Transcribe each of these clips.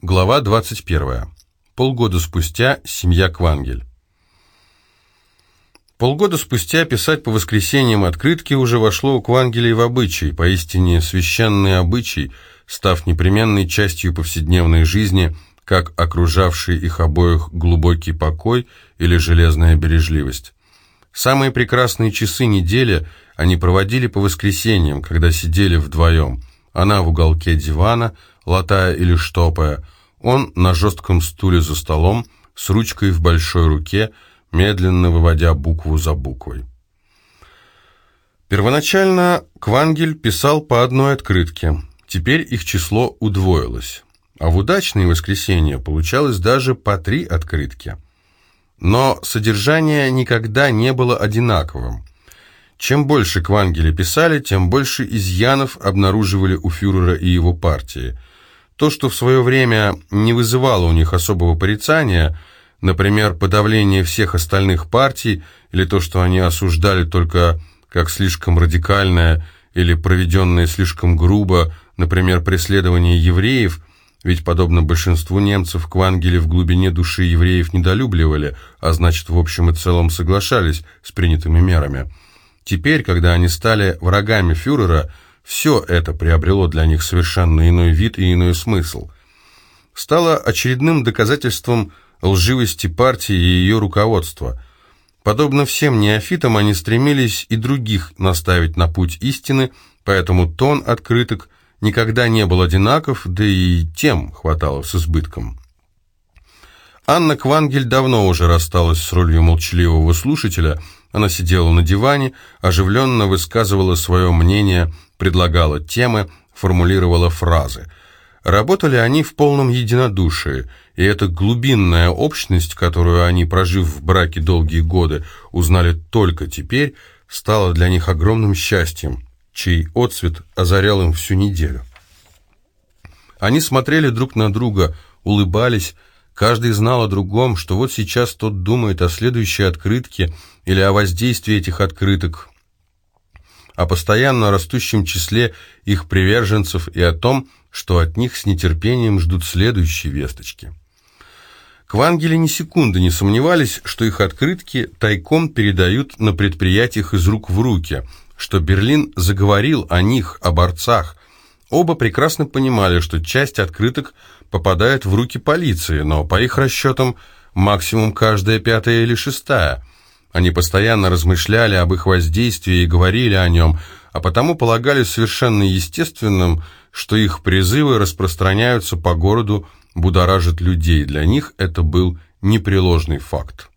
Глава 21. Полгода спустя семья Квангель. Полгода спустя писать по воскресеньям открытки уже вошло у Квангелей в обычай, поистине священный обычай, став непременной частью повседневной жизни, как окружавший их обоих глубокий покой или железная бережливость. Самые прекрасные часы недели они проводили по воскресеньям, когда сидели вдвоем. Она в уголке дивана – латая или штопая, он на жестком стуле за столом, с ручкой в большой руке, медленно выводя букву за буквой. Первоначально Квангель писал по одной открытке, теперь их число удвоилось, а в удачные воскресенья получалось даже по три открытки. Но содержание никогда не было одинаковым. Чем больше Квангели писали, тем больше изъянов обнаруживали у фюрера и его партии – то, что в свое время не вызывало у них особого порицания, например, подавление всех остальных партий, или то, что они осуждали только как слишком радикальное или проведенное слишком грубо, например, преследование евреев, ведь, подобно большинству немцев, Квангели в глубине души евреев недолюбливали, а значит, в общем и целом соглашались с принятыми мерами. Теперь, когда они стали врагами фюрера, все это приобрело для них совершенно иной вид и иной смысл. Стало очередным доказательством лживости партии и ее руководства. Подобно всем неофитам, они стремились и других наставить на путь истины, поэтому тон открыток никогда не был одинаков, да и тем хватало с избытком. Анна Квангель давно уже рассталась с ролью молчаливого слушателя. Она сидела на диване, оживленно высказывала свое мнение – предлагала темы, формулировала фразы. Работали они в полном единодушии, и эта глубинная общность, которую они, прожив в браке долгие годы, узнали только теперь, стала для них огромным счастьем, чей отцвет озарял им всю неделю. Они смотрели друг на друга, улыбались, каждый знал о другом, что вот сейчас тот думает о следующей открытке или о воздействии этих открыток, о постоянно растущем числе их приверженцев и о том, что от них с нетерпением ждут следующие весточки. Квангели ни секунды не сомневались, что их открытки тайком передают на предприятиях из рук в руки, что Берлин заговорил о них, о борцах. Оба прекрасно понимали, что часть открыток попадает в руки полиции, но по их расчетам максимум каждая пятая или шестая – они постоянно размышляли об их воздействии и говорили о нем, а потому полагали совершенно естественным, что их призывы распространяются по городу, будоражат людей. Для них это был непреложный факт.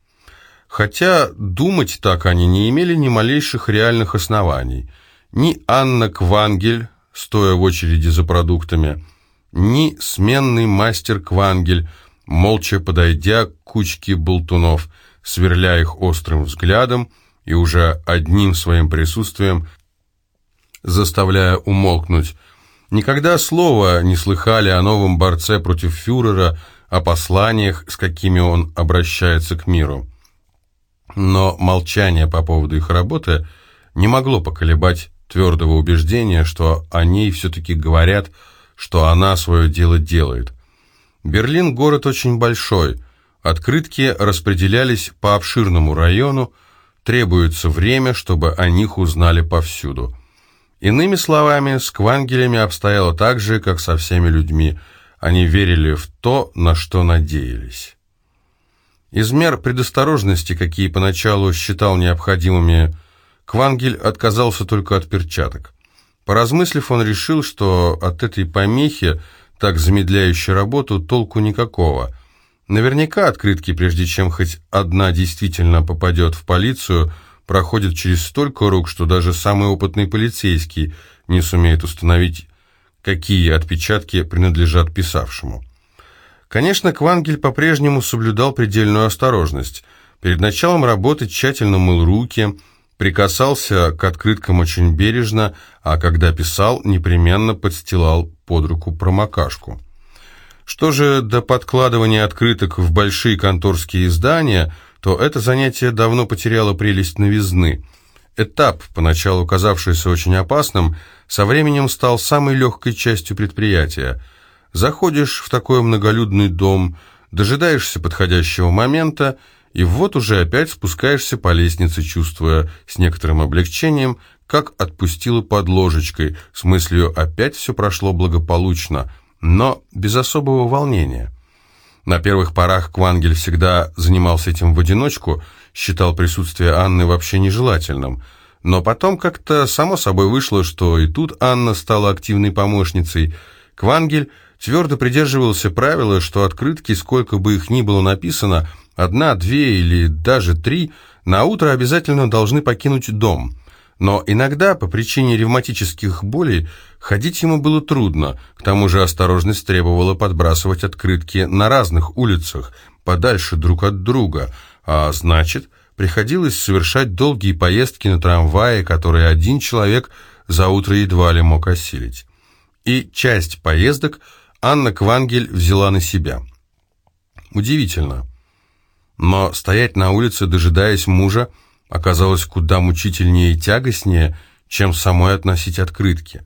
Хотя думать так они не имели ни малейших реальных оснований. Ни Анна Квангель, стоя в очереди за продуктами, ни сменный мастер Квангель, молча подойдя к кучке болтунов – сверля их острым взглядом и уже одним своим присутствием заставляя умолкнуть. Никогда слова не слыхали о новом борце против фюрера, о посланиях, с какими он обращается к миру. Но молчание по поводу их работы не могло поколебать твердого убеждения, что о ней все-таки говорят, что она свое дело делает. Берлин – город очень большой – Открытки распределялись по обширному району, требуется время, чтобы о них узнали повсюду. Иными словами, с квангелями обстояло так же, как со всеми людьми. Они верили в то, на что надеялись. Из мер предосторожности, какие поначалу считал необходимыми, Квангель отказался только от перчаток. Поразмыслив, он решил, что от этой помехи, так замедляющей работу, толку никакого – Наверняка открытки, прежде чем хоть одна действительно попадет в полицию, проходят через столько рук, что даже самый опытный полицейский не сумеет установить, какие отпечатки принадлежат писавшему. Конечно, Квангель по-прежнему соблюдал предельную осторожность. Перед началом работы тщательно мыл руки, прикасался к открыткам очень бережно, а когда писал, непременно подстилал под руку промокашку. Что же до подкладывания открыток в большие конторские издания, то это занятие давно потеряло прелесть новизны. Этап, поначалу казавшийся очень опасным, со временем стал самой легкой частью предприятия. заходишь в такой многолюдный дом, дожидаешься подходящего момента, и вот уже опять спускаешься по лестнице, чувствуя с некоторым облегчением, как отпустила под ложечкой, с мыслью «опять все прошло благополучно», но без особого волнения. На первых порах Квангель всегда занимался этим в одиночку, считал присутствие Анны вообще нежелательным, но потом как-то само собой вышло, что и тут Анна стала активной помощницей. Квангель твердо придерживался правила, что открытки, сколько бы их ни было написано, одна, две или даже три, на утро обязательно должны покинуть дом – но иногда, по причине ревматических болей, ходить ему было трудно, к тому же осторожность требовала подбрасывать открытки на разных улицах, подальше друг от друга, а значит, приходилось совершать долгие поездки на трамвае, которые один человек за утро едва ли мог осилить. И часть поездок Анна Квангель взяла на себя. Удивительно. Но стоять на улице, дожидаясь мужа, оказалось куда мучительнее и тягостнее, чем самой относить открытки.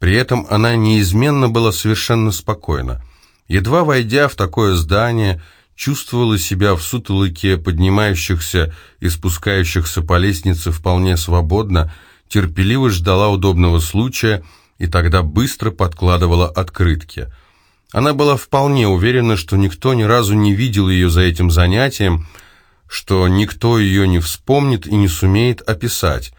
При этом она неизменно была совершенно спокойна. Едва войдя в такое здание, чувствовала себя в сутолоке поднимающихся и спускающихся по лестнице вполне свободно, терпеливо ждала удобного случая и тогда быстро подкладывала открытки. Она была вполне уверена, что никто ни разу не видел ее за этим занятием, что никто ее не вспомнит и не сумеет описать.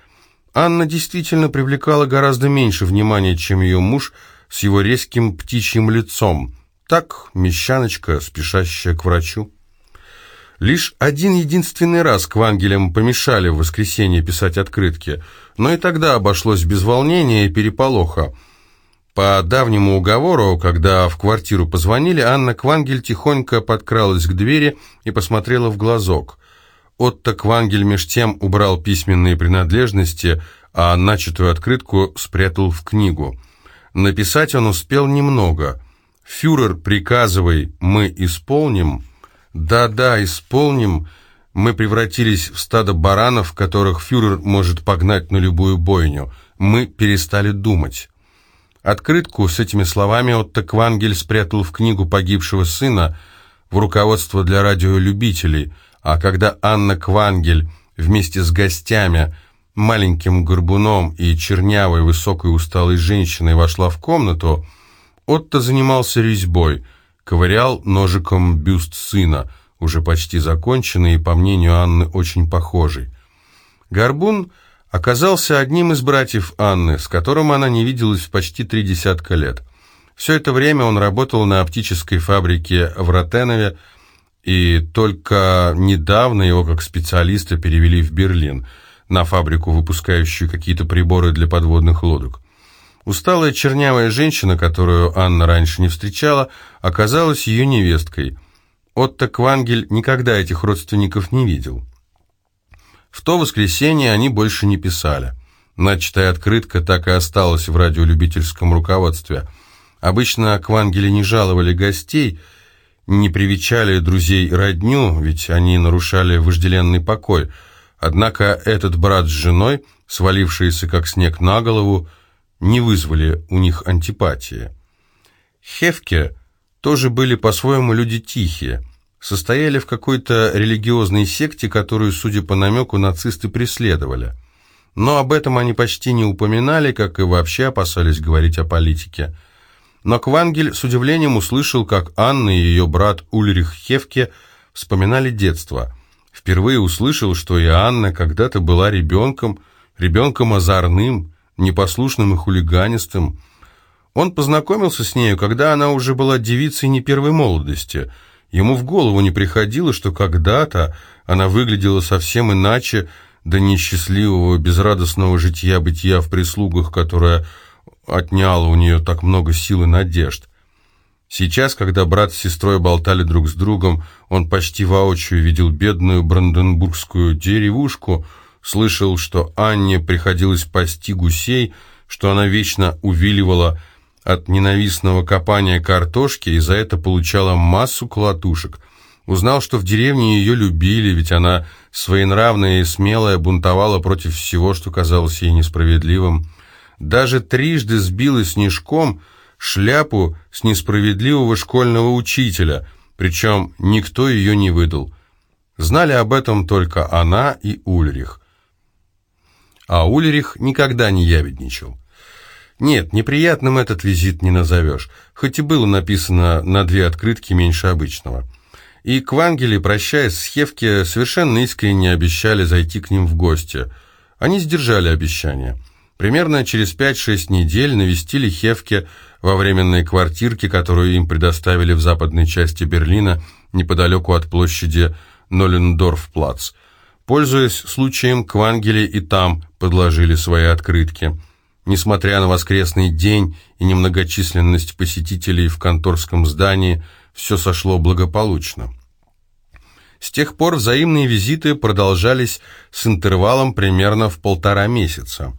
Анна действительно привлекала гораздо меньше внимания, чем ее муж с его резким птичьим лицом. Так, мещаночка, спешащая к врачу. Лишь один единственный раз к Вангелям помешали в воскресенье писать открытки, но и тогда обошлось без волнения и переполоха. По давнему уговору, когда в квартиру позвонили, Анна Квангель тихонько подкралась к двери и посмотрела в глазок. Отто Квангель меж тем убрал письменные принадлежности, а начатую открытку спрятал в книгу. Написать он успел немного. «Фюрер, приказывай, мы исполним». «Да-да, исполним». Мы превратились в стадо баранов, которых фюрер может погнать на любую бойню. Мы перестали думать. Открытку с этими словами Отто Квангель спрятал в книгу погибшего сына в руководство для радиолюбителей – а когда Анна Квангель вместе с гостями, маленьким горбуном и чернявой высокой усталой женщиной вошла в комнату, Отто занимался резьбой, ковырял ножиком бюст сына, уже почти законченный и, по мнению Анны, очень похожий. Горбун оказался одним из братьев Анны, с которым она не виделась почти три десятка лет. Все это время он работал на оптической фабрике в Ротенове, и только недавно его как специалиста перевели в Берлин, на фабрику, выпускающую какие-то приборы для подводных лодок. Усталая чернявая женщина, которую Анна раньше не встречала, оказалась ее невесткой. Отто Квангель никогда этих родственников не видел. В то воскресенье они больше не писали. Начатая открытка так и осталась в радиолюбительском руководстве. Обычно Квангели не жаловали гостей – не привечали друзей родню, ведь они нарушали вожделенный покой. Однако этот брат с женой, свалившиеся как снег на голову, не вызвали у них антипатии. Хевке тоже были по-своему люди тихие, состояли в какой-то религиозной секте, которую, судя по намеку, нацисты преследовали. Но об этом они почти не упоминали, как и вообще опасались говорить о политике – но Квангель с удивлением услышал, как Анна и ее брат Ульрих Хевке вспоминали детство. Впервые услышал, что и Анна когда-то была ребенком, ребенком озорным, непослушным и хулиганистым. Он познакомился с нею, когда она уже была девицей не первой молодости. Ему в голову не приходило, что когда-то она выглядела совсем иначе, до несчастливого, безрадостного житья-бытия в прислугах, которая отняло у нее так много сил и надежд. Сейчас, когда брат с сестрой болтали друг с другом, он почти воочию видел бедную бранденбургскую деревушку, слышал, что Анне приходилось пасти гусей, что она вечно увиливала от ненавистного копания картошки и за это получала массу колотушек. Узнал, что в деревне ее любили, ведь она своенравная и смелая бунтовала против всего, что казалось ей несправедливым даже трижды сбила снежком, шляпу с несправедливого школьного учителя, причем никто ее не выдал. Знали об этом только она и Ульрих. А Ульрих никогда не ябедничал. Нет, неприятным этот визит не назовешь, хоть и было написано на две открытки меньше обычного. И Квангели, прощаясь с Хевке, совершенно искренне обещали зайти к ним в гости. Они сдержали обещание. Примерно через 5-6 недель навестили Хевке во временной квартирке, которую им предоставили в западной части Берлина, неподалеку от площади Ноллендорф-плац. Пользуясь случаем, Квангели и там подложили свои открытки. Несмотря на воскресный день и немногочисленность посетителей в конторском здании, все сошло благополучно. С тех пор взаимные визиты продолжались с интервалом примерно в полтора месяца.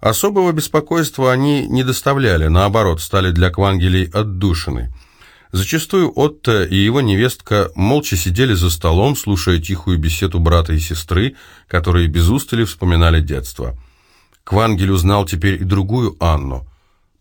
Особого беспокойства они не доставляли, наоборот, стали для Квангелей отдушиной. Зачастую Отто и его невестка молча сидели за столом, слушая тихую беседу брата и сестры, которые без устали вспоминали детство. Квангель узнал теперь и другую Анну.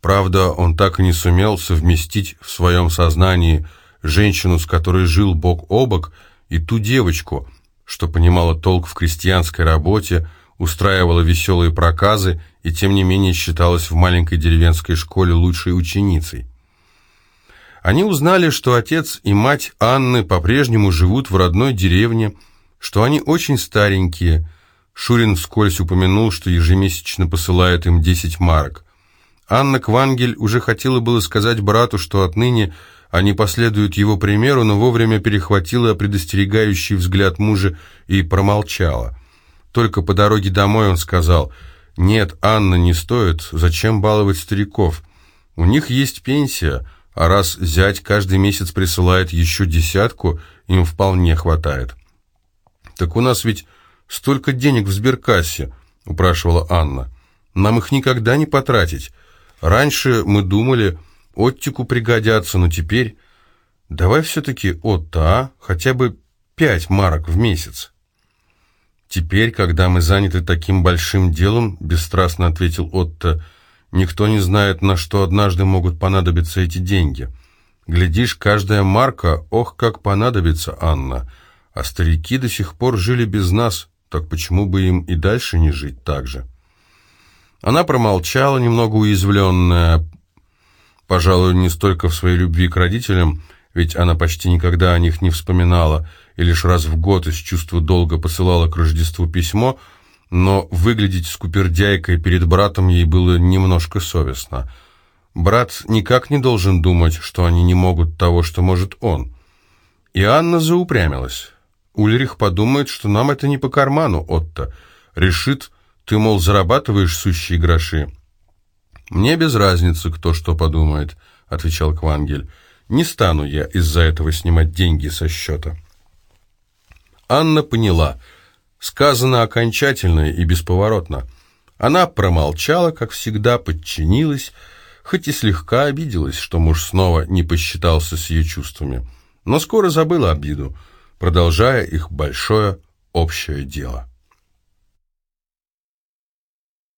Правда, он так и не сумел совместить в своем сознании женщину, с которой жил бок о бок, и ту девочку, что понимала толк в крестьянской работе, устраивала веселые проказы и тем не менее считалась в маленькой деревенской школе лучшей ученицей. Они узнали, что отец и мать Анны по-прежнему живут в родной деревне, что они очень старенькие. Шурин вскользь упомянул, что ежемесячно посылает им 10 марок. Анна Квангель уже хотела было сказать брату, что отныне они последуют его примеру, но вовремя перехватила предостерегающий взгляд мужа и промолчала. Только по дороге домой он сказал, «Нет, Анна, не стоит, зачем баловать стариков? У них есть пенсия, а раз зять каждый месяц присылает еще десятку, им вполне хватает». «Так у нас ведь столько денег в сберкассе», — упрашивала Анна. «Нам их никогда не потратить. Раньше мы думали, оттику пригодятся, но теперь...» «Давай все-таки Отто, а? Хотя бы пять марок в месяц». «Теперь, когда мы заняты таким большим делом», — бесстрастно ответил Отто, — «никто не знает, на что однажды могут понадобиться эти деньги. Глядишь, каждая марка, ох, как понадобится, Анна. А старики до сих пор жили без нас, так почему бы им и дальше не жить так же?» Она промолчала, немного уязвленная, пожалуй, не столько в своей любви к родителям, ведь она почти никогда о них не вспоминала, — и лишь раз в год из чувства долга посылала к Рождеству письмо, но выглядеть скупердяйкой перед братом ей было немножко совестно. Брат никак не должен думать, что они не могут того, что может он. И Анна заупрямилась. Ульрих подумает, что нам это не по карману, Отто. Решит, ты, мол, зарабатываешь сущие гроши. «Мне без разницы, кто что подумает», — отвечал Квангель. «Не стану я из-за этого снимать деньги со счета». Анна поняла. Сказано окончательно и бесповоротно. Она промолчала, как всегда, подчинилась, хоть и слегка обиделась, что муж снова не посчитался с ее чувствами, но скоро забыла обиду, продолжая их большое общее дело.